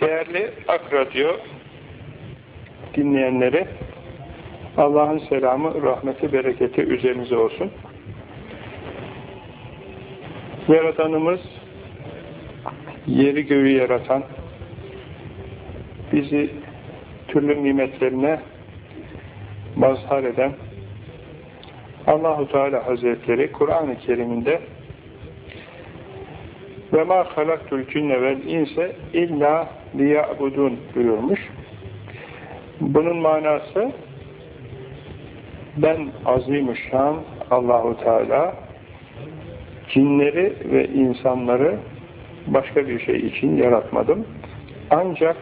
Değerli Ak Radyo dinleyenleri, Allah'ın selamı, rahmeti, bereketi üzerinize olsun. Yaratanımız, yeri göğü yaratan, bizi türlü nimetlerine mazhar eden Allahu Teala Hazretleri Kur'an-ı Kerim'inde ve ma halaktul cinne vel inse illa liya'budun buyurmuş. Bunun manası ben azimüşşan Allahu Teala cinleri ve insanları başka bir şey için yaratmadım. Ancak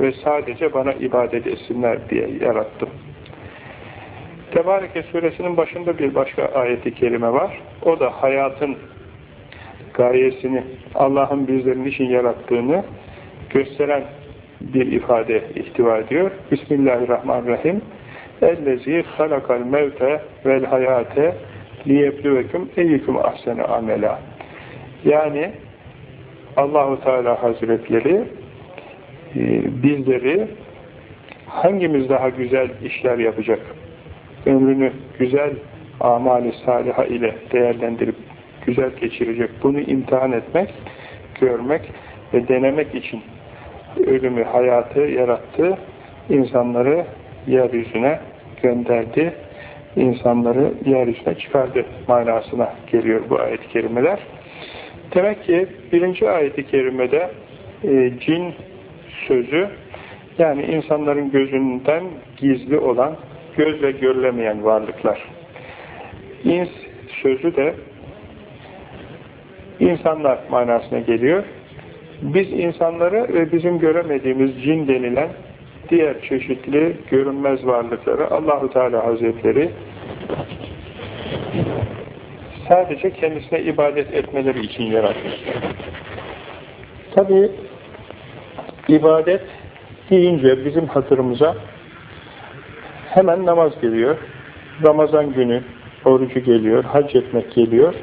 ve sadece bana ibadet etsinler diye yarattım. Tebareke suresinin başında bir başka ayeti kerime var. O da hayatın gayesini, Allah'ın bizlerin için yarattığını gösteren bir ifade ihtiva ediyor. Bismillahirrahmanirrahim. Ellezî halakal mevte vel hayate liyebluvekum eyyukum ahsene amela. Yani Allahu Teala Hazretleri e, bizleri hangimiz daha güzel işler yapacak, ömrünü güzel amali saliha ile değerlendirip güzel geçirecek, bunu imtihan etmek, görmek ve denemek için ölümü, hayatı yarattı, insanları yeryüzüne gönderdi, insanları yeryüzüne çıkardı manasına geliyor bu ayet-i kerimeler. Demek ki birinci ayet-i kerimede e, cin sözü yani insanların gözünden gizli olan, gözle görülemeyen varlıklar. İns sözü de insanlar manasına geliyor. Biz insanları ve bizim göremediğimiz cin denilen diğer çeşitli görünmez varlıkları Allahu Teala Hazretleri sadece kendisine ibadet etmeleri için yaratmış. Tabi ibadet deyince bizim hatırımıza hemen namaz geliyor. Ramazan günü orucu geliyor, hac etmek geliyor.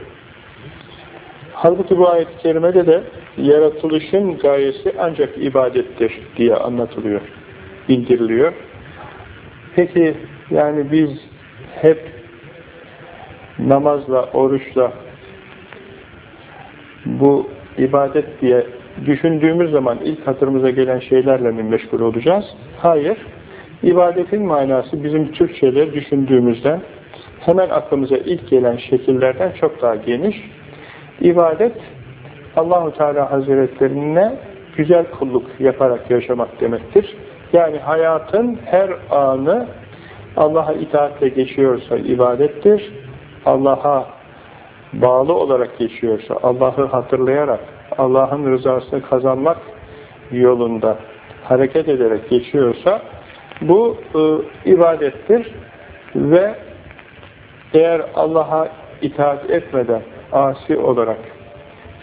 Halbuki bu ayet-i kerimede de yaratılışın gayesi ancak ibadettir diye anlatılıyor, bildiriliyor. Peki yani biz hep namazla, oruçla bu ibadet diye düşündüğümüz zaman ilk hatırımıza gelen şeylerle mi meşgul olacağız? Hayır. İbadetin manası bizim Türkçe'de düşündüğümüzden hemen aklımıza ilk gelen şekillerden çok daha geniş. İbadet Allahu Teala Hazretlerine güzel kulluk yaparak yaşamak demektir. Yani hayatın her anı Allah'a itaatle geçiyorsa ibadettir. Allah'a bağlı olarak geçiyorsa, Allah'ı hatırlayarak, Allah'ın rızasını kazanmak yolunda hareket ederek geçiyorsa bu e, ibadettir ve eğer Allah'a itaat etmeden, asi olarak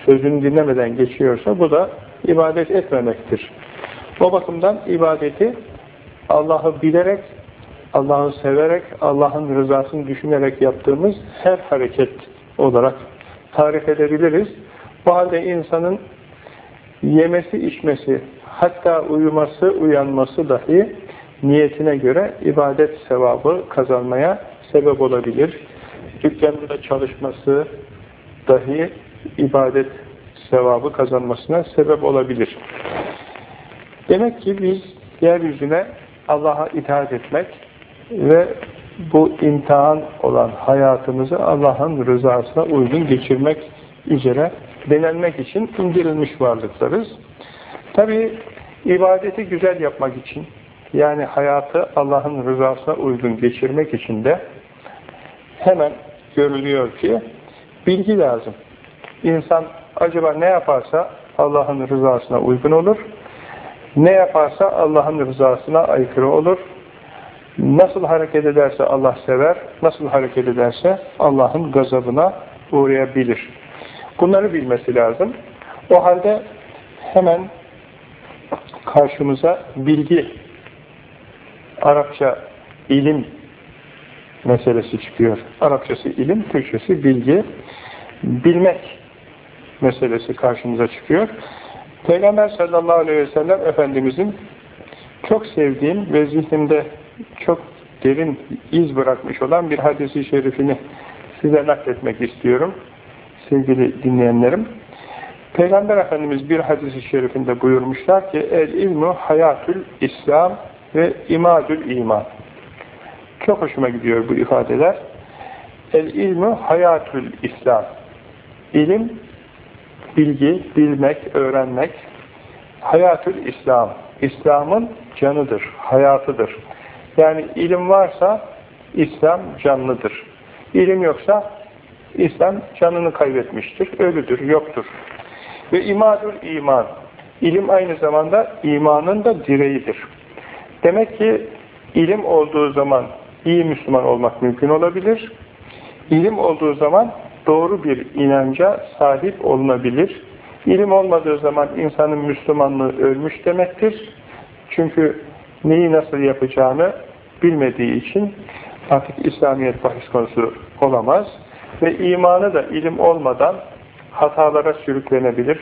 sözünü dinlemeden geçiyorsa bu da ibadet etmemektir. O bakımdan ibadeti Allah'ı bilerek, Allah'ı severek, Allah'ın rızasını düşünerek yaptığımız her hareket olarak tarif edebiliriz. Bu halde insanın yemesi, içmesi, hatta uyuması, uyanması dahi niyetine göre ibadet sevabı kazanmaya sebep olabilir. Dükkanında çalışması dahi ibadet sevabı kazanmasına sebep olabilir. Demek ki biz yeryüzüne Allah'a itaat etmek ve bu imtihan olan hayatımızı Allah'ın rızasına uygun geçirmek üzere denenmek için indirilmiş varlıklarız. Tabi ibadeti güzel yapmak için yani hayatı Allah'ın rızasına uygun geçirmek için de hemen görülüyor ki bilgi lazım. İnsan acaba ne yaparsa Allah'ın rızasına uygun olur. Ne yaparsa Allah'ın rızasına aykırı olur. Nasıl hareket ederse Allah sever, nasıl hareket ederse Allah'ın gazabına uğrayabilir. Bunları bilmesi lazım. O halde hemen karşımıza bilgi Arapça ilim meselesi çıkıyor. Arapçası ilim, Türkçesi bilgi, bilmek meselesi karşımıza çıkıyor. Peygamber sallallahu aleyhi ve sellem Efendimizin çok sevdiğim ve zihnimde çok derin iz bırakmış olan bir hadisi şerifini size nakletmek istiyorum. Sevgili dinleyenlerim. Peygamber Efendimiz bir hadisi şerifinde buyurmuşlar ki el ilmu hayatül İslam ve imadül iman. Çok hoşuma gidiyor bu ifadeler. El ilmu hayatül İslam. İlim, bilgi, bilmek, öğrenmek. Hayatül İslam. İslam'ın canıdır, hayatıdır. Yani ilim varsa İslam canlıdır. İlim yoksa İslam canını kaybetmiştir, ölüdür, yoktur. Ve imadül iman. İlim aynı zamanda imanın da direğidir. Demek ki ilim olduğu zaman iyi Müslüman olmak mümkün olabilir. İlim olduğu zaman doğru bir inanca sahip olunabilir. İlim olmadığı zaman insanın Müslümanlığı ölmüş demektir. Çünkü neyi nasıl yapacağını bilmediği için artık İslamiyet bahis konusu olamaz. Ve imanı da ilim olmadan hatalara sürüklenebilir.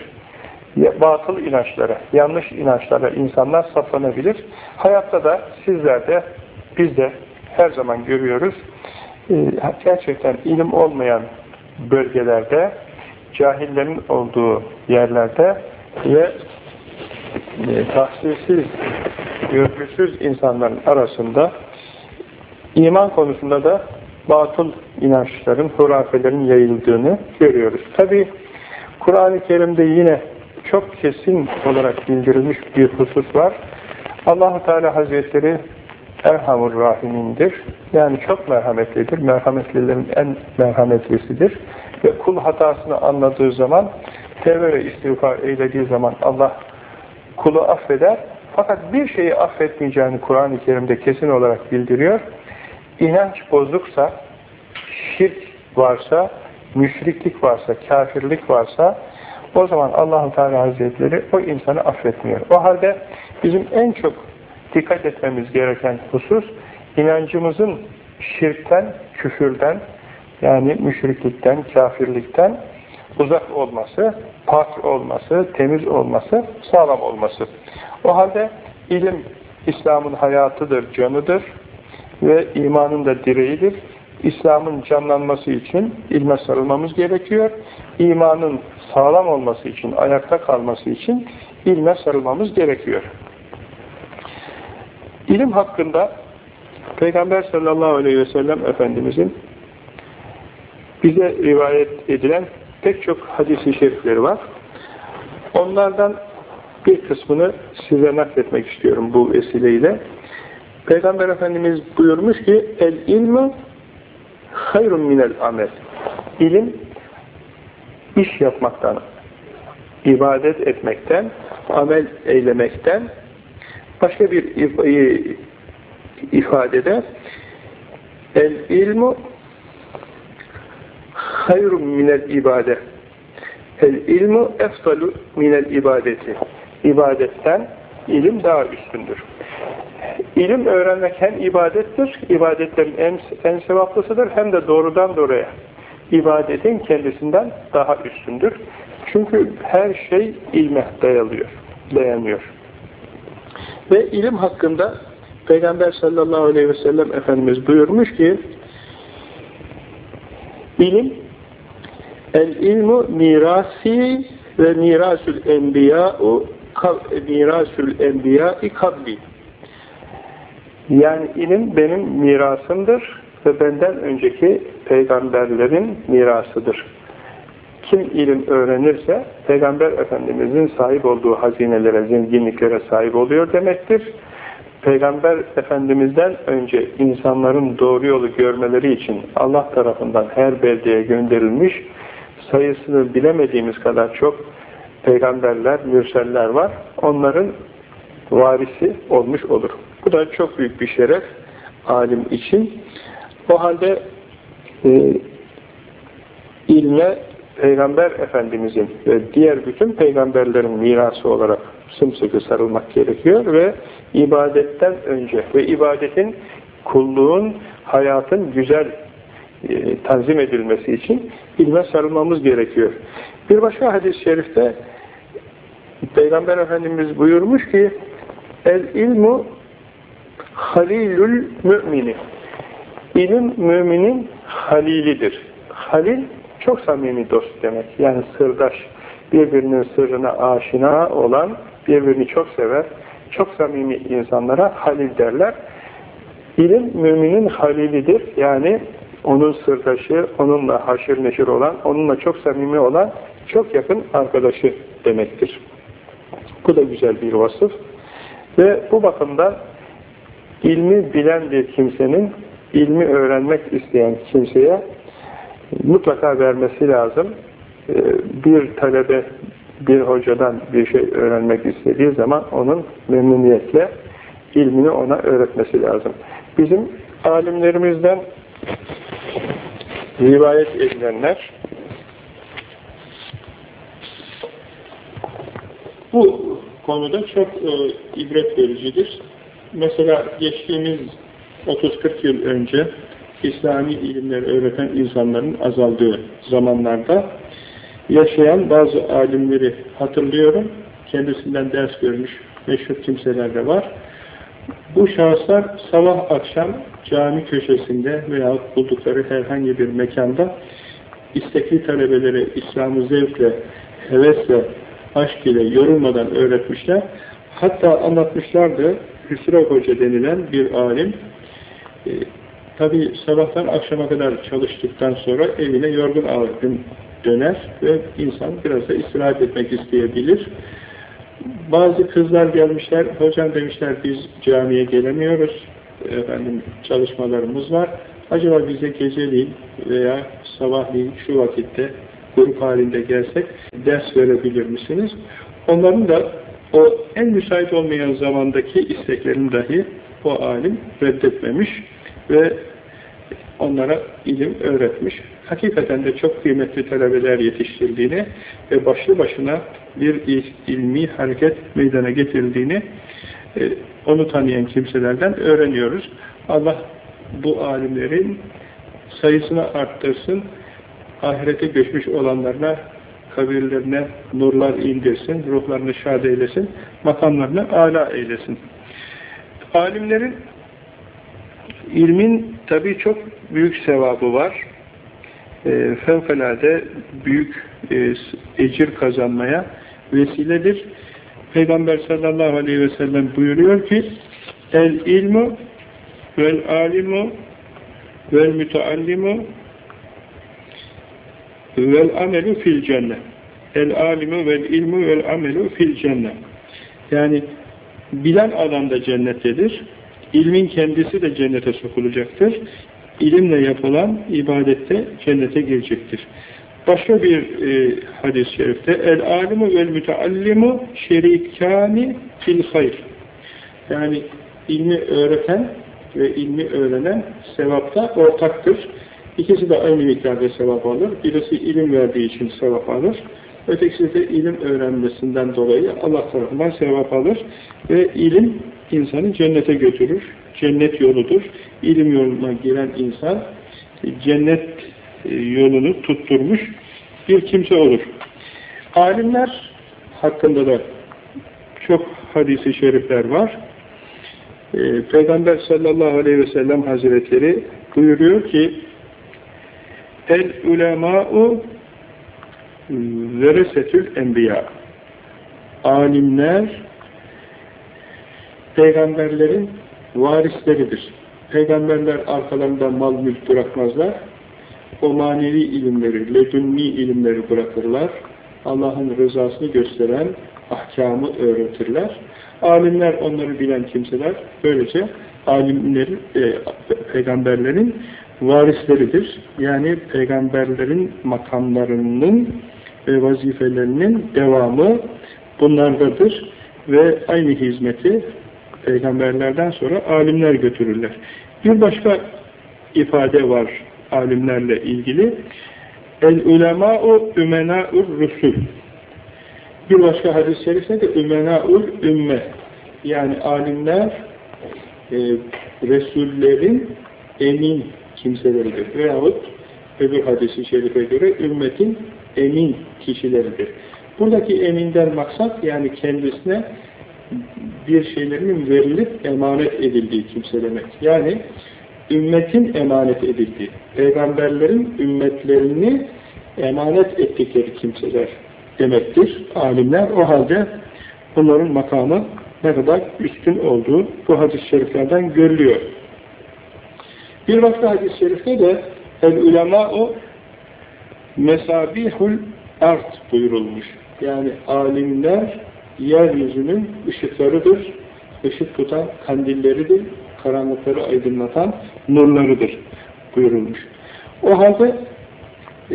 Batıl inançlara, yanlış inançlara insanlar saplanabilir. Hayatta da sizler de, biz de her zaman görüyoruz. Ee, gerçekten ilim olmayan bölgelerde, cahillerin olduğu yerlerde ve e, tahsilsiz, görgüsüz insanların arasında iman konusunda da batıl inançların, hurafelerin yayıldığını görüyoruz. Tabi Kur'an-ı Kerim'de yine çok kesin olarak bildirilmiş bir husus var. Allahu Teala Hazretleri Erhamur Rahimindir. Yani çok merhametlidir. Merhametlilerin en merhametlisidir. Ve kul hatasını anladığı zaman tevbe ve istiğfar eylediği zaman Allah kulu affeder. Fakat bir şeyi affetmeyeceğini Kur'an-ı Kerim'de kesin olarak bildiriyor. İnanç bozuksa, şirk varsa, müşriklik varsa, kafirlik varsa o zaman allah Teala Hazretleri o insanı affetmiyor. O halde bizim en çok dikkat etmemiz gereken husus inancımızın şirkten, küfürden yani müşriklikten, kafirlikten uzak olması, pak olması, temiz olması, sağlam olması. O halde ilim İslam'ın hayatıdır, canıdır ve imanın da direğidir. İslam'ın canlanması için ilme sarılmamız gerekiyor. İmanın sağlam olması için, ayakta kalması için ilme sarılmamız gerekiyor. İlim hakkında Peygamber sallallahu aleyhi ve sellem Efendimizin bize rivayet edilen pek çok hadisi şerifleri var. Onlardan bir kısmını size nakletmek istiyorum bu vesileyle. Peygamber Efendimiz buyurmuş ki el ilmu hayrun minel amel. İlim iş yapmaktan, ibadet etmekten, amel eylemekten başka bir ifadede el ilmu hayrun minel ibade. El ilmu efsalu minel ibadeti. İbadetten ilim daha üstündür. İlim öğrenmek hem ibadettir, ibadetlerin en, en sevaplısıdır hem de doğrudan doğruya ibadetin kendisinden daha üstündür. Çünkü her şey ilme dayalıyor, dayanıyor. Ve ilim hakkında Peygamber sallallahu aleyhi ve sellem Efendimiz buyurmuş ki ilim el ilmu mirasi ve mirasül enbiya'u mirasül enbiya'i kabli yani ilim benim mirasımdır ve benden önceki peygamberlerin mirasıdır. Kim ilim öğrenirse Peygamber Efendimizin sahip olduğu hazinelere, zenginliklere sahip oluyor demektir. Peygamber Efendimiz'den önce insanların doğru yolu görmeleri için Allah tarafından her beldeye gönderilmiş sayısını bilemediğimiz kadar çok peygamberler, mürseller var. Onların varisi olmuş olur. Bu da çok büyük bir şeref alim için. O halde e, ilme Peygamber Efendimizin ve diğer bütün peygamberlerin mirası olarak sımsıkı sarılmak gerekiyor ve ibadetten önce ve ibadetin kulluğun, hayatın güzel e, tanzim edilmesi için ilme sarılmamız gerekiyor. Bir başka hadis-i şerifte Peygamber Efendimiz buyurmuş ki El ilmu halilül mümini İlim müminin halilidir. Halil çok samimi dost demek. Yani sırdaş. Birbirinin sırrına aşina olan, birbirini çok sever, çok samimi insanlara halil derler. İlim müminin halilidir. Yani onun sırdaşı, onunla haşir neşir olan, onunla çok samimi olan, çok yakın arkadaşı demektir. Bu da güzel bir vasıf. Ve bu bakımdan ilmi bilen bir kimsenin ilmi öğrenmek isteyen kimseye mutlaka vermesi lazım. Ee, bir talebe bir hocadan bir şey öğrenmek istediği zaman onun memnuniyetle ilmini ona öğretmesi lazım. Bizim alimlerimizden rivayet edilenler bu konuda çok e, ibret vericidir. Mesela geçtiğimiz 30-40 yıl önce İslami ilimleri öğreten insanların azaldığı zamanlarda yaşayan bazı alimleri hatırlıyorum. Kendisinden ders görmüş meşhur kimseler de var. Bu şahıslar sabah akşam cami köşesinde veya buldukları herhangi bir mekanda istekli talebeleri İslam'ı zevkle, hevesle, aşk ile yorulmadan öğretmişler. Hatta anlatmışlardı Hüsrev Hoca denilen bir alim e, tabi sabahtan akşama kadar çalıştıktan sonra evine yorgun argın döner ve insan biraz da istirahat etmek isteyebilir. Bazı kızlar gelmişler, hocam demişler biz camiye gelemiyoruz, efendim çalışmalarımız var. Acaba bize geceliğin veya sabahleyin şu vakitte grup halinde gelsek ders verebilir misiniz? Onların da o en müsait olmayan zamandaki isteklerini dahi o alim reddetmemiş ve onlara ilim öğretmiş. Hakikaten de çok kıymetli talebeler yetiştirdiğini ve başlı başına bir ilmi hareket meydana getirdiğini e, onu tanıyan kimselerden öğreniyoruz. Allah bu alimlerin sayısını arttırsın, ahirete göçmüş olanlarına kabirlerine nurlar indirsin, ruhlarını şad eylesin, makamlarını âlâ eylesin. Alimlerin ilmin tabi çok büyük sevabı var. E, fevkalade büyük e, ecir kazanmaya vesiledir. Peygamber sallallahu aleyhi ve sellem buyuruyor ki el ilmu vel alimu vel müteallimu vel amelu fil cennet. El alimu vel ilmu vel amelu fil cennet. Yani bilen adam da cennettedir. İlmin kendisi de cennete sokulacaktır. İlimle yapılan ibadette cennete girecektir. Başka bir e, hadis-i şerifte el alimu vel müteallimu şerikani fil hayr. Yani ilmi öğreten ve ilmi öğrenen sevapta ortaktır. İkisi de aynı miktarda sevap alır. Birisi ilim verdiği için sevap alır. Ötekisi de ilim öğrenmesinden dolayı Allah tarafından sevap alır. Ve ilim insanı cennete götürür. Cennet yoludur. İlim yoluna giren insan cennet e, yolunu tutturmuş bir kimse olur. Alimler hakkında da çok hadisi şerifler var. Ee, Peygamber sallallahu aleyhi ve sellem hazretleri buyuruyor ki el ulema'u veresetül enbiya alimler peygamberlerin varisleridir. Peygamberler arkalarında mal mülk bırakmazlar. O manevi ilimleri, ledünni ilimleri bırakırlar. Allah'ın rızasını gösteren ahkamı öğretirler. Alimler onları bilen kimseler böylece alimlerin, e, peygamberlerin varisleridir. Yani peygamberlerin makamlarının ve vazifelerinin devamı bunlardadır ve aynı hizmeti peygamberlerden sonra alimler götürürler. Bir başka ifade var alimlerle ilgili. El ulemâ'u ümenâ'ur rusul. Bir başka hadis-i şerifte de ümenâ'ul ümme. Yani alimler e, Resullerin emin kimseleridir. Veyahut öbür hadisi şerife göre ümmetin emin kişileridir. Buradaki eminden maksat yani kendisine bir şeylerinin verilip emanet edildiği kimse demek. Yani ümmetin emanet edildiği, peygamberlerin ümmetlerini emanet ettikleri kimseler demektir. Alimler o halde bunların makamı ne kadar üstün olduğu bu hadis-i şeriflerden görülüyor. Bir başka hadis-i şerifte de el ulema o mesabihul art buyurulmuş. Yani alimler yeryüzünün ışıklarıdır, ışık tutan kandilleridir, karanlıkları aydınlatan nurlarıdır buyurulmuş. O halde e,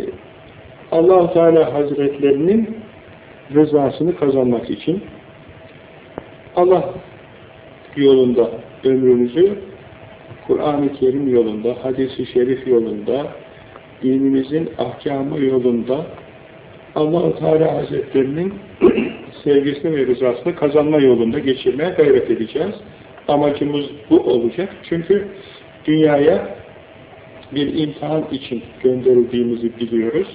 allah Teala Hazretlerinin rızasını kazanmak için Allah yolunda ömrünüzü Kur'an-ı Kerim yolunda, hadis-i şerif yolunda, dinimizin ahkamı yolunda allah Teala Hazretlerinin sevgisini ve rızasını kazanma yolunda geçirmeye gayret edeceğiz. Amacımız bu olacak. Çünkü dünyaya bir imtihan için gönderildiğimizi biliyoruz.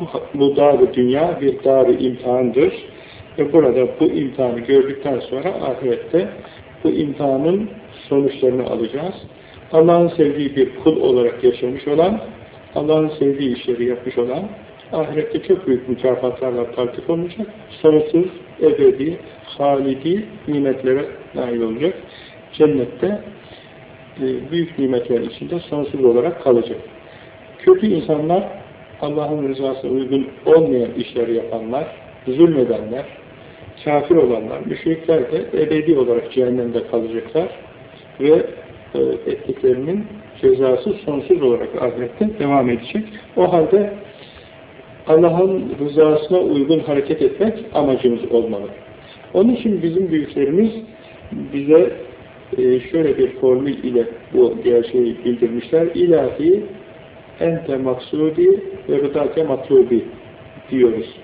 Bu, bu dar dünya bir dar imtihandır. Ve burada bu imtihanı gördükten sonra ahirette bu imtihanın sonuçlarını alacağız. Allah'ın sevdiği bir kul olarak yaşamış olan, Allah'ın sevdiği işleri yapmış olan, ahirette çok büyük mükafatlarla partik olacak, sonsuz, ebedi, halidi nimetlere nail olacak. Cennette e, büyük nimetler içinde sonsuz olarak kalacak. Kötü insanlar, Allah'ın rızasına uygun olmayan işleri yapanlar, zulmedenler, kafir olanlar, müşrikler de ebedi olarak cehennemde kalacaklar ve ettiklerinin cezası sonsuz olarak ahirette devam edecek. O halde Allah'ın rızasına uygun hareket etmek amacımız olmalı. Onun için bizim büyüklerimiz bize e, şöyle bir formül ile bu gerçeği bildirmişler. İlahi ente maksudi ve rıdake matlubi diyoruz.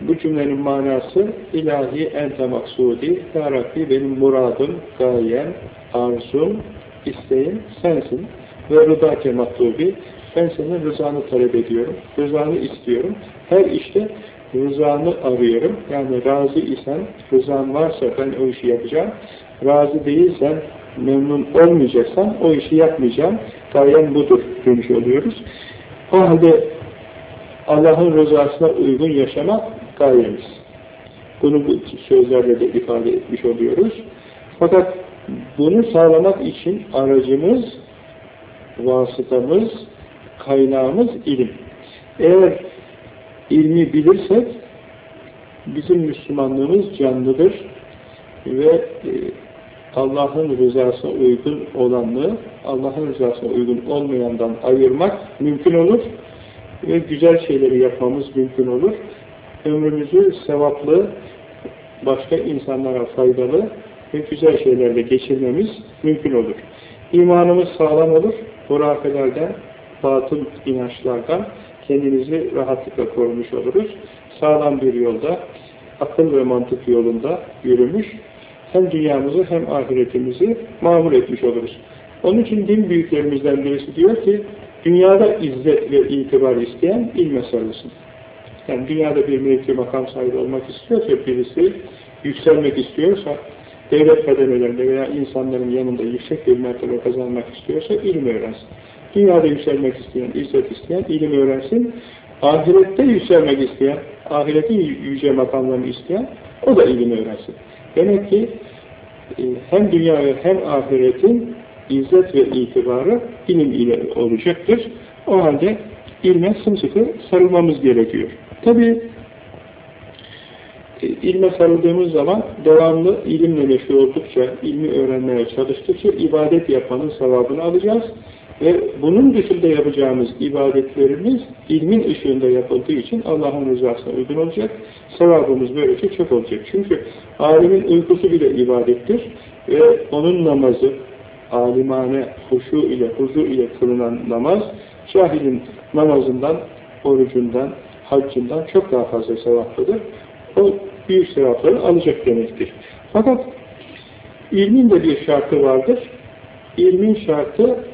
Bu cümlenin manası ilahi ente maksudi, Ya Rabbi benim muradım, gayem, arzum, isteğim sensin. Ve rıdake matlubi, ben senin rızanı talep ediyorum, rızanı istiyorum. Her işte rızanı arıyorum. Yani razı isen, rızan varsa ben o işi yapacağım. Razı değilsen, memnun olmayacaksan o işi yapmayacağım. Gayem budur demiş oluyoruz. O halde Allah'ın rızasına uygun yaşamak gayemiz. Bunu bu sözlerle de ifade etmiş oluyoruz. Fakat bunu sağlamak için aracımız, vasıtamız, kaynağımız ilim. Eğer ilmi bilirsek bizim Müslümanlığımız canlıdır ve e, Allah'ın rızasına uygun olanlığı Allah'ın rızasına uygun olmayandan ayırmak mümkün olur ve güzel şeyleri yapmamız mümkün olur. Ömrümüzü sevaplı, başka insanlara faydalı ve güzel şeylerle geçirmemiz mümkün olur. İmanımız sağlam olur, hurafelerden, batıl inançlardan kendimizi rahatlıkla korumuş oluruz. Sağlam bir yolda, akıl ve mantık yolunda yürümüş, hem dünyamızı hem ahiretimizi mamur etmiş oluruz. Onun için din büyüklerimizden birisi diyor ki, dünyada izzet ve itibar isteyen ilme sarılsın. Yani dünyada bir mevki makam sahibi olmak istiyorsa birisi, yükselmek istiyorsa, devlet kademelerinde veya insanların yanında yüksek bir mertebe kazanmak istiyorsa ilim öğrensin. Dünyada yükselmek isteyen, izzet isteyen ilim öğrensin. Ahirette yükselmek isteyen, ahiretin yüce makamlarını isteyen o da ilim öğrensin. Demek ki e, hem dünya hem ahiretin izzet ve itibarı ilim ile olacaktır. O halde ilme sımsıkı sarılmamız gerekiyor. Tabi ilme sarıldığımız zaman devamlı ilimle meşgul oldukça, ilmi öğrenmeye çalıştıkça ibadet yapmanın sevabını alacağız. Ve bunun dışında yapacağımız ibadetlerimiz ilmin ışığında yapıldığı için Allah'ın rızasına uygun olacak. Sevabımız böylece çok olacak. Çünkü alimin uykusu bile ibadettir. Ve onun namazı, alimane huşu ile, huzu ile kılınan namaz, cahilin namazından orucundan, haccından çok daha fazla sevaplıdır. O büyük sevapları alacak demektir. Fakat ilmin de bir şartı vardır. İlmin şartı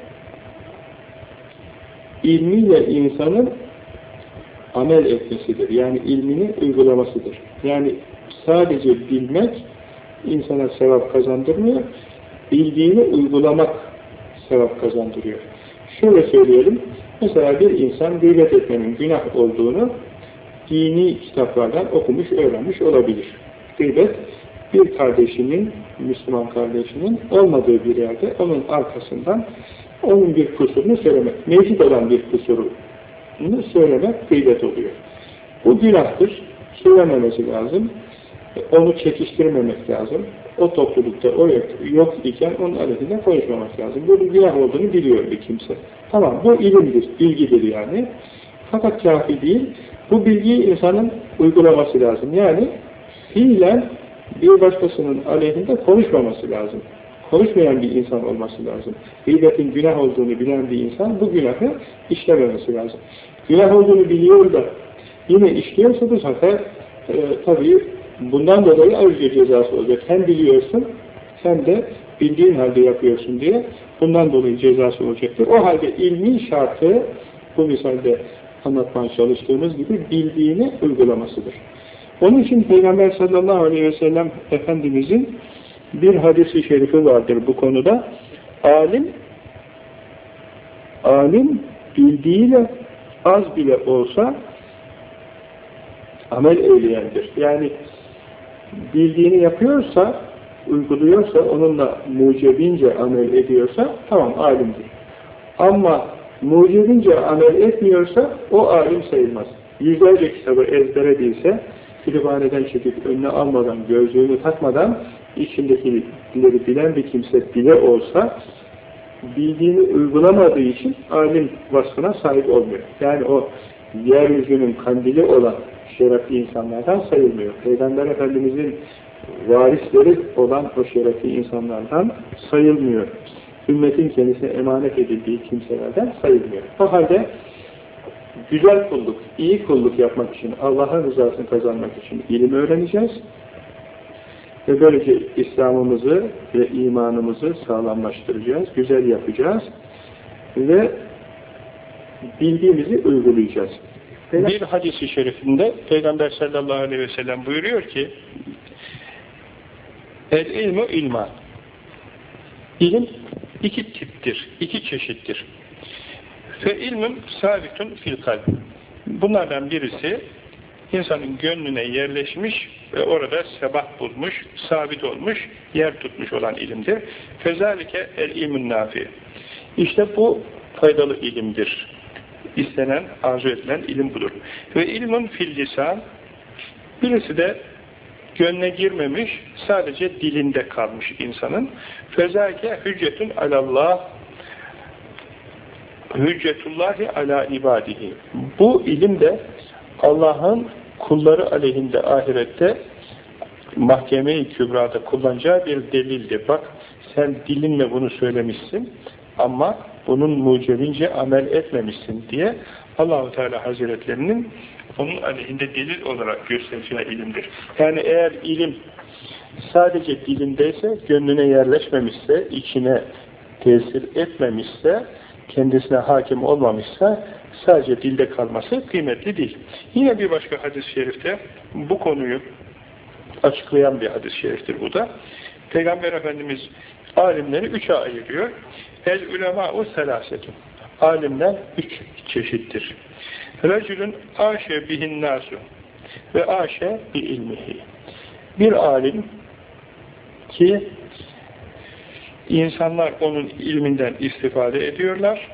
ilmiyle insanın amel etmesidir. Yani ilmini uygulamasıdır. Yani sadece bilmek insana sevap kazandırmıyor, bildiğini uygulamak sevap kazandırıyor. Şöyle söyleyelim, mesela bir insan gıybet etmenin günah olduğunu dini kitaplardan okumuş, öğrenmiş olabilir. Gıybet, bir kardeşinin, Müslüman kardeşinin olmadığı bir yerde onun arkasından onun bir kusurunu söylemek, mevcut olan bir kusurunu söylemek gıybet oluyor. Bu günahtır, söylememesi lazım, onu çekiştirmemek lazım. O toplulukta o yok, yok iken onun aleyhinde konuşmamak lazım. Bunun günah olduğunu biliyor bir kimse. Tamam, bu ilimdir, bilgidir yani. Fakat kafi değil, bu bilgiyi insanın uygulaması lazım. Yani fiilen bir başkasının aleyhinde konuşmaması lazım. Konuşmayan bir insan olması lazım. Gıybetin günah olduğunu bilen bir insan bu günahı işlememesi lazım. Günah olduğunu biliyor da yine işliyorsa bu sefer e, tabii bundan dolayı ayrıca cezası olacak. Hem biliyorsun hem de bildiğin halde yapıyorsun diye bundan dolayı cezası olacaktır. O halde ilmi şartı bu misalde anlatmaya çalıştığımız gibi bildiğini uygulamasıdır. Onun için Peygamber sallallahu aleyhi ve sellem Efendimizin bir hadisi şerifi vardır bu konuda. Alim alim bildiğiyle az bile olsa amel eyleyendir. Yani bildiğini yapıyorsa, uyguluyorsa, onunla mucebince amel ediyorsa tamam alimdir. Ama mucibince amel etmiyorsa o alim sayılmaz. Yüzlerce kitabı ezbere bilse, kütüphaneden çekip önüne almadan, gözlüğünü takmadan içindekileri bilen bir kimse bile olsa bildiğini uygulamadığı için alim vasfına sahip olmuyor. Yani o yeryüzünün kandili olan şerefli insanlardan sayılmıyor. Peygamber Efendimizin varisleri olan o şerefli insanlardan sayılmıyor. Ümmetin kendisine emanet edildiği kimselerden sayılmıyor. O halde güzel kulluk, iyi kulluk yapmak için, Allah'ın rızasını kazanmak için ilim öğreneceğiz. Ve böylece İslam'ımızı ve imanımızı sağlamlaştıracağız, güzel yapacağız ve bildiğimizi uygulayacağız. Bir hadisi şerifinde Peygamber sallallahu aleyhi ve sellem buyuruyor ki El ilmu ilma İlim iki tiptir, iki çeşittir. Fe ilmün sabitun fil kalb. Bunlardan birisi insanın gönlüne yerleşmiş ve orada sebat bulmuş, sabit olmuş, yer tutmuş olan ilimdir. Fezalike el ilmün nafi. İşte bu faydalı ilimdir. İstenen, arzu edilen ilim budur. Ve ilmun fil lisan, birisi de gönle girmemiş, sadece dilinde kalmış insanın. Fezâke hüccetun alallah hüccetullahi ala ibadihi. Bu ilim de Allah'ın kulları aleyhinde ahirette mahkeme-i kübrada kullanacağı bir delildir. Bak sen dilinle bunu söylemişsin ama bunun mucebince amel etmemişsin diye Allahu Teala Hazretlerinin onun aleyhinde delil olarak göstereceği ilimdir. Yani eğer ilim sadece dilindeyse, gönlüne yerleşmemişse, içine tesir etmemişse, kendisine hakim olmamışsa, sadece dilde kalması kıymetli değil. Yine bir başka hadis-i şerifte bu konuyu açıklayan bir hadis-i şeriftir bu da. Peygamber Efendimiz alimleri üçe ayırıyor. El ulemâ'u selâsetun. Alimler üç çeşittir. Recülün aşe bihin nasu ve aşe bi ilmihi. Bir alim ki insanlar onun ilminden istifade ediyorlar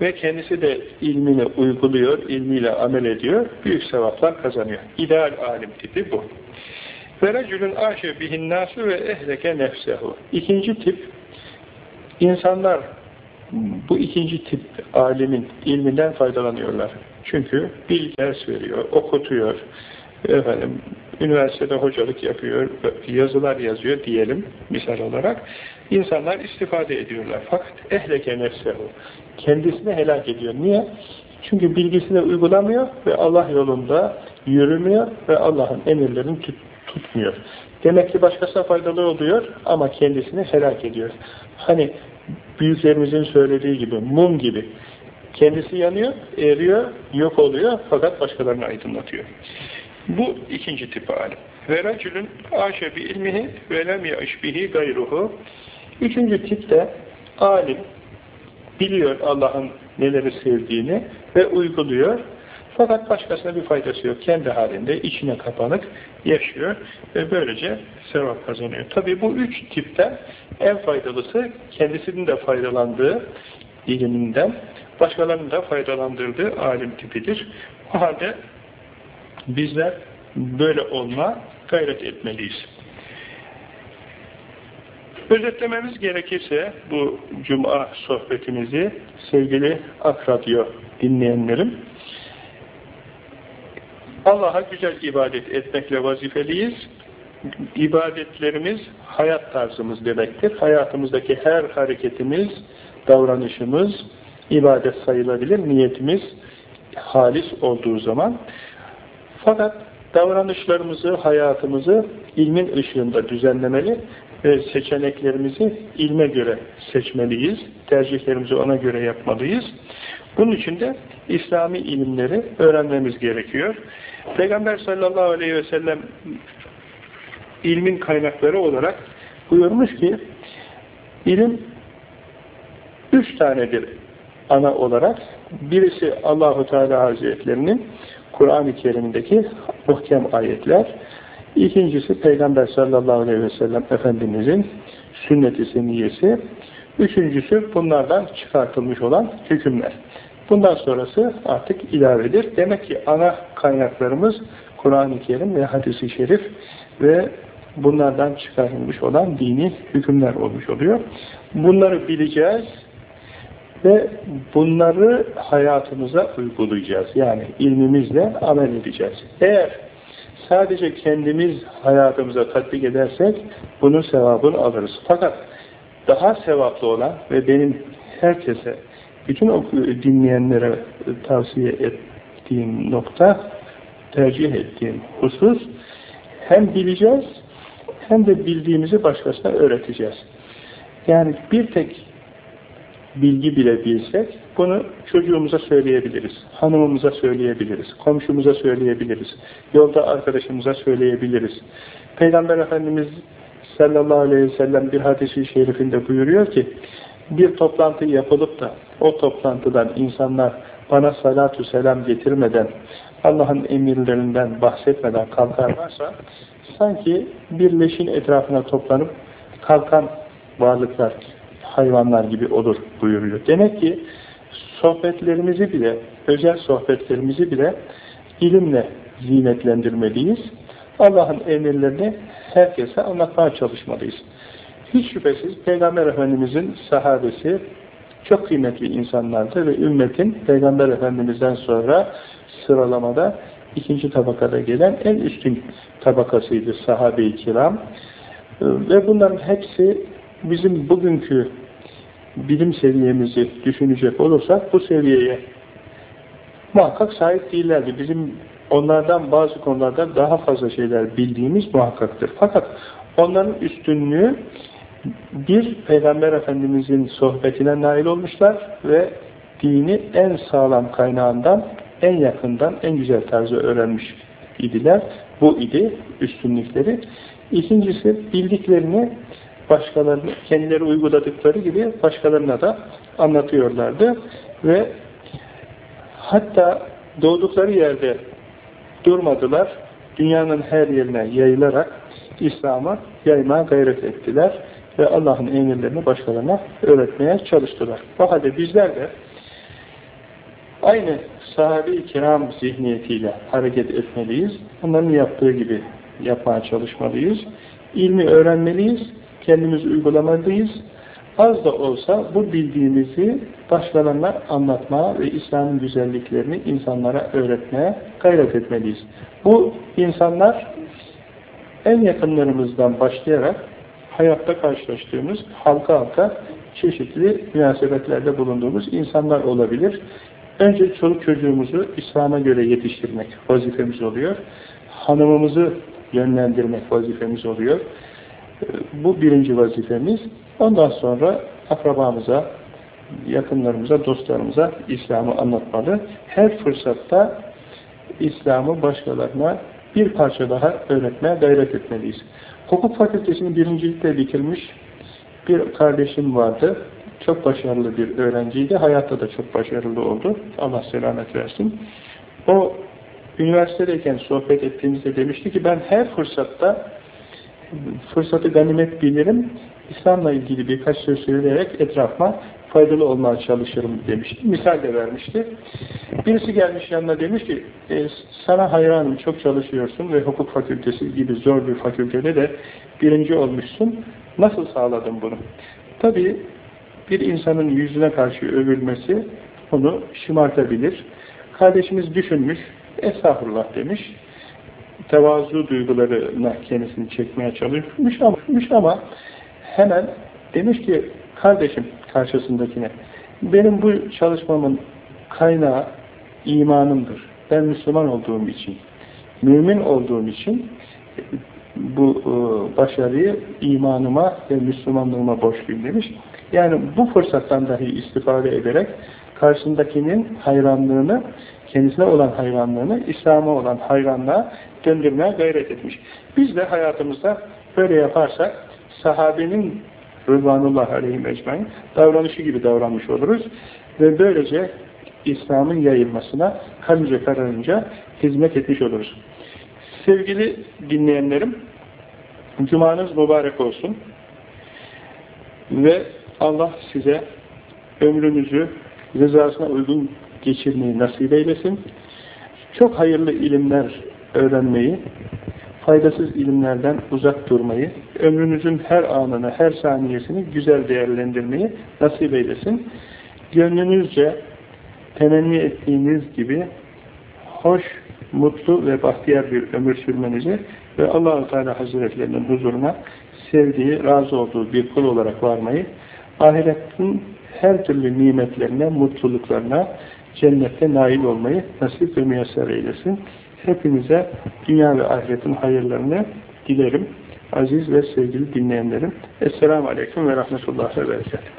ve kendisi de ilmini uyguluyor, ilmiyle amel ediyor, büyük sevaplar kazanıyor. İdeal alim tipi bu. Aşe bihin nasu ve ehleke nefsehu. İkinci tip, insanlar bu ikinci tip alimin ilminden faydalanıyorlar. Çünkü bil ders veriyor, okutuyor, efendim, üniversitede hocalık yapıyor, yazılar yazıyor diyelim misal olarak. İnsanlar istifade ediyorlar. Fakat ehleke nefsehu. Kendisini helak ediyor. Niye? Çünkü bilgisini uygulamıyor ve Allah yolunda yürümüyor ve Allah'ın emirlerini tutmuyor. Demek ki başkasına faydalı oluyor ama kendisini helak ediyor. Hani büyüklerimizin söylediği gibi, mum gibi. Kendisi yanıyor, eriyor, yok oluyor fakat başkalarını aydınlatıyor. Bu ikinci tip alim. Ve racülün aşe bi ilmihi ve lem ya'iş bihi gayruhu. Üçüncü tip de alim biliyor Allah'ın neleri sevdiğini ve uyguluyor. Fakat başkasına bir faydası yok. Kendi halinde içine kapanık yaşıyor ve böylece sevap kazanıyor. Tabi bu üç tipten en faydalısı kendisinin de faydalandığı iliminden, başkalarının da faydalandırdığı alim tipidir. O halde bizler böyle olma gayret etmeliyiz. Özetlememiz gerekirse bu cuma sohbetimizi sevgili Akradyo dinleyenlerim Allah'a güzel ibadet etmekle vazifeliyiz. İbadetlerimiz hayat tarzımız demektir. Hayatımızdaki her hareketimiz, davranışımız ibadet sayılabilir. Niyetimiz halis olduğu zaman. Fakat davranışlarımızı, hayatımızı ilmin ışığında düzenlemeli ve seçeneklerimizi ilme göre seçmeliyiz. Tercihlerimizi ona göre yapmalıyız. Bunun için de İslami ilimleri öğrenmemiz gerekiyor. Peygamber sallallahu aleyhi ve sellem ilmin kaynakları olarak buyurmuş ki ilim üç tanedir ana olarak. Birisi Allahu Teala Hazretlerinin Kur'an-ı Kerim'deki muhkem ayetler. İkincisi Peygamber sallallahu aleyhi ve sellem Efendimizin sünnet-i seniyesi. Üçüncüsü bunlardan çıkartılmış olan hükümler. Bundan sonrası artık ilavedir. Demek ki ana kaynaklarımız Kur'an-ı Kerim ve hadisi şerif ve bunlardan çıkarılmış olan dini hükümler olmuş oluyor. Bunları bileceğiz ve bunları hayatımıza uygulayacağız. Yani ilmimizle amel edeceğiz. Eğer sadece kendimiz hayatımıza tatbik edersek bunun sevabını alırız. Fakat daha sevaplı olan ve benim herkese bütün dinleyenlere tavsiye ettiğim nokta, tercih ettiğim husus, hem bileceğiz, hem de bildiğimizi başkasına öğreteceğiz. Yani bir tek bilgi bile bilsek, bunu çocuğumuza söyleyebiliriz, hanımımıza söyleyebiliriz, komşumuza söyleyebiliriz, yolda arkadaşımıza söyleyebiliriz. Peygamber Efendimiz sallallahu aleyhi ve sellem bir hadisi şerifinde buyuruyor ki, bir toplantı yapılıp da o toplantıdan insanlar bana salatu selam getirmeden Allah'ın emirlerinden bahsetmeden kalkarlarsa sanki bir leşin etrafına toplanıp kalkan varlıklar, hayvanlar gibi olur buyuruyor. Demek ki sohbetlerimizi bile, özel sohbetlerimizi bile ilimle zinetlendirmeliyiz. Allah'ın emirlerini herkese anlatmaya çalışmalıyız. Hiç şüphesiz Peygamber Efendimizin sahabesi çok kıymetli insanlardı ve ümmetin Peygamber Efendimiz'den sonra sıralamada ikinci tabakada gelen en üstün tabakasıydı sahabe-i kiram. Ve bunların hepsi bizim bugünkü bilim seviyemizi düşünecek olursak bu seviyeye muhakkak sahip değillerdi. Bizim onlardan bazı konularda daha fazla şeyler bildiğimiz muhakkaktır. Fakat onların üstünlüğü bir, Peygamber Efendimizin sohbetine nail olmuşlar ve dini en sağlam kaynağından, en yakından, en güzel tarzı öğrenmiş idiler. Bu idi üstünlükleri. İkincisi, bildiklerini başkalarını, kendileri uyguladıkları gibi başkalarına da anlatıyorlardı. Ve hatta doğdukları yerde durmadılar. Dünyanın her yerine yayılarak İslam'a yaymaya gayret ettiler ve Allah'ın emirlerini başkalarına öğretmeye çalıştılar. O halde bizler de aynı sahabe-i kiram zihniyetiyle hareket etmeliyiz. Onların yaptığı gibi yapmaya çalışmalıyız. İlmi öğrenmeliyiz, kendimiz uygulamalıyız. Az da olsa bu bildiğimizi başkalarına anlatmaya ve İslam'ın güzelliklerini insanlara öğretmeye gayret etmeliyiz. Bu insanlar en yakınlarımızdan başlayarak hayatta karşılaştığımız halka halka çeşitli münasebetlerde bulunduğumuz insanlar olabilir. Önce çoluk çocuğumuzu İslam'a göre yetiştirmek vazifemiz oluyor. Hanımımızı yönlendirmek vazifemiz oluyor. Bu birinci vazifemiz. Ondan sonra akrabamıza, yakınlarımıza, dostlarımıza İslam'ı anlatmalı. Her fırsatta İslam'ı başkalarına bir parça daha öğretmeye gayret etmeliyiz. Hukuk fakültesini birincilikte bitirmiş bir kardeşim vardı. Çok başarılı bir öğrenciydi. Hayatta da çok başarılı oldu. Allah selamet versin. O üniversitedeyken sohbet ettiğimizde demişti ki ben her fırsatta fırsatı ganimet bilirim. İslam'la ilgili birkaç söz söyleyerek etrafıma faydalı olmaya çalışırım demişti. Misal de vermişti. Birisi gelmiş yanına demiş ki e, sana hayranım çok çalışıyorsun ve hukuk fakültesi gibi zor bir fakültede de birinci olmuşsun. Nasıl sağladın bunu? Tabii bir insanın yüzüne karşı övülmesi onu şımartabilir. Kardeşimiz düşünmüş, estağfurullah demiş. Tevazu duygularına kendisini çekmeye çalışmış ama, ama hemen demiş ki kardeşim karşısındakine benim bu çalışmamın kaynağı imanımdır. Ben Müslüman olduğum için, mümin olduğum için bu e, başarıyı imanıma ve Müslümanlığıma borçluyum demiş. Yani bu fırsattan dahi istifade ederek karşısındakinin hayranlığını, kendisine olan hayranlığını, İslam'a olan hayranlığa döndürmeye gayret etmiş. Biz de hayatımızda böyle yaparsak sahabenin Rıdvanullah aleyhi mecmain davranışı gibi davranmış oluruz ve böylece İslam'ın yayılmasına karınca kararınca hizmet etmiş oluruz. Sevgili dinleyenlerim, Cumanız mübarek olsun ve Allah size ömrünüzü rızasına uygun geçirmeyi nasip eylesin. Çok hayırlı ilimler öğrenmeyi, faydasız ilimlerden uzak durmayı, ömrünüzün her anını, her saniyesini güzel değerlendirmeyi nasip eylesin. Gönlünüzce temenni ettiğiniz gibi hoş, mutlu ve bahtiyar bir ömür sürmenizi ve allah Teala Hazretlerinin huzuruna sevdiği, razı olduğu bir kul olarak varmayı, ahiretin her türlü nimetlerine, mutluluklarına, cennette nail olmayı nasip ve müyesser eylesin. Hepinize dünya ve ahiretin hayırlarını dilerim. Aziz ve sevgili dinleyenlerim. Esselamu Aleyküm ve Rahmetullah ve Berekatuhu.